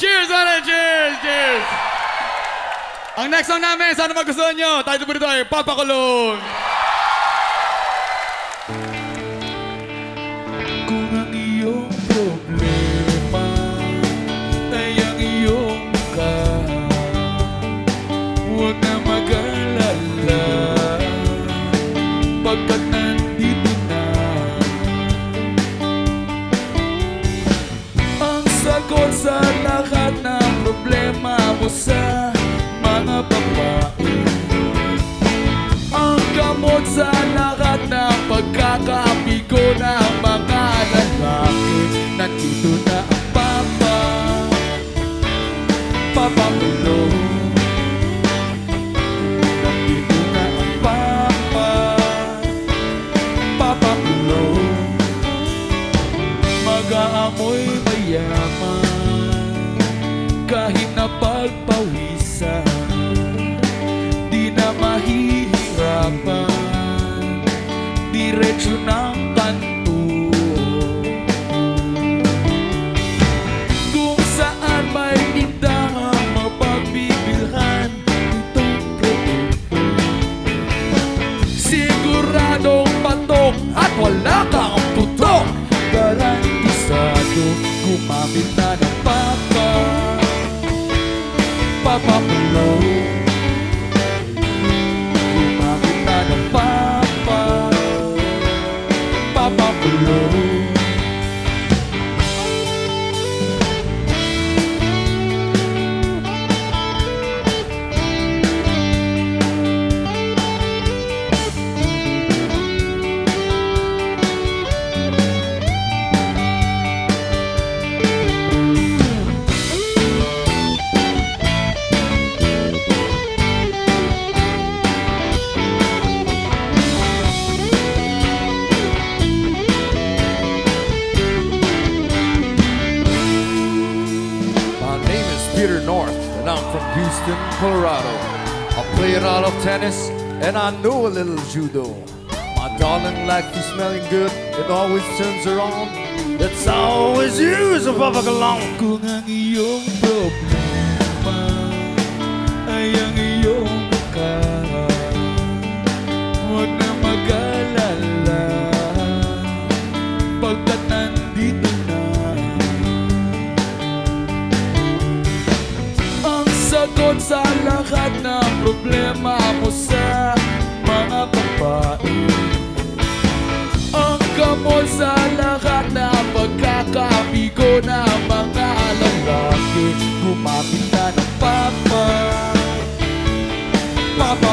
Cheers, ulit! Cheers! Cheers! Ang next song namin, sana magustuhan nyo. Tayo po dito ay Papakulong. Kung sa lahat ng problema mo sa mga babae. Ang gamot sa lahat ng pagkakapigo ng mga lalaki. Nandito na ang Papa. Papa Kahit na pagpawisan Di na mahihirapan. Diretso ng kanto. Kung saan may tindahang mapagbibilhan Itong produkto Siguradong patok at wala kang putok. Garantisado gumamit na ng papa Papa Mulo Gumamit from Houston, Colorado. I play a lot of tennis, and I know a little judo. My darling likes me smelling good, it always turns on. It's always you, so Papa Galong. Sagot sa lahat ng problema mo sa mga babae ang gamot sa lahat na pagkakabigo ng mga lalaki Gumamit na ng Papa. Papa